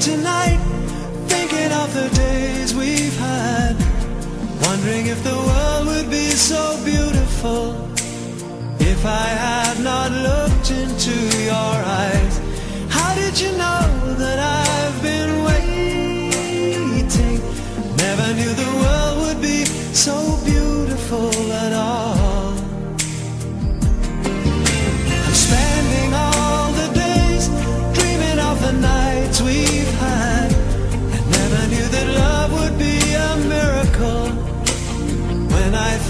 tonight, thinking of the days we've had, wondering if the world would be so beautiful if I had not looked into your eyes. How did you know that I've been waiting? Never knew the world would be so beautiful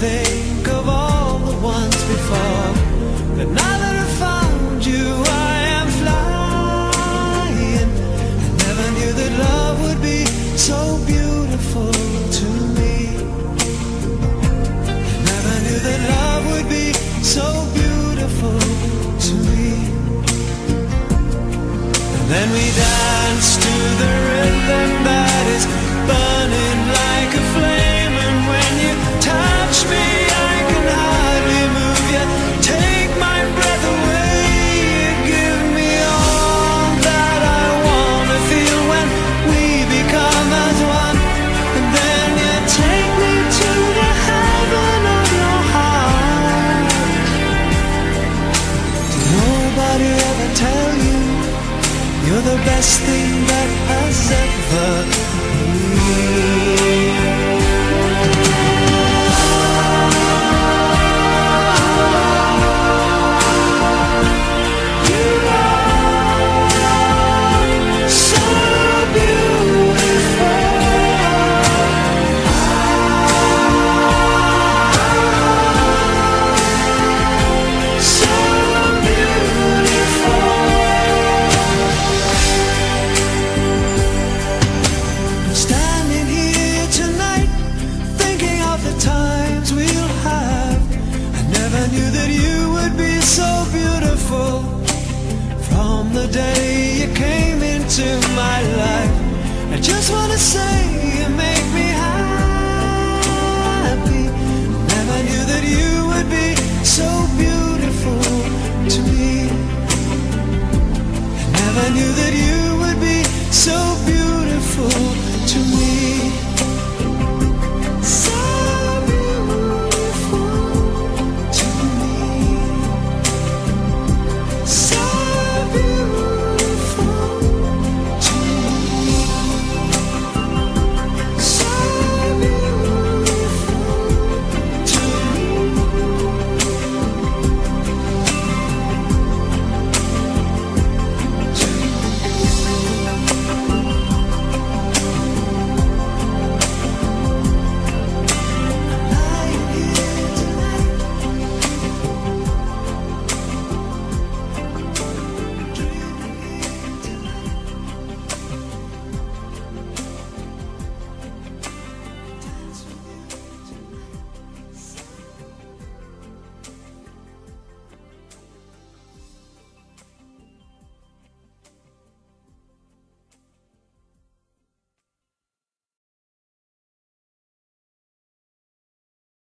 think of all the ones before, but now that I've found you, I am flying. I never knew that love would be so beautiful to me. I never knew that love would be so beautiful to me. And then we dance the best thing that has ever been? Just wanna say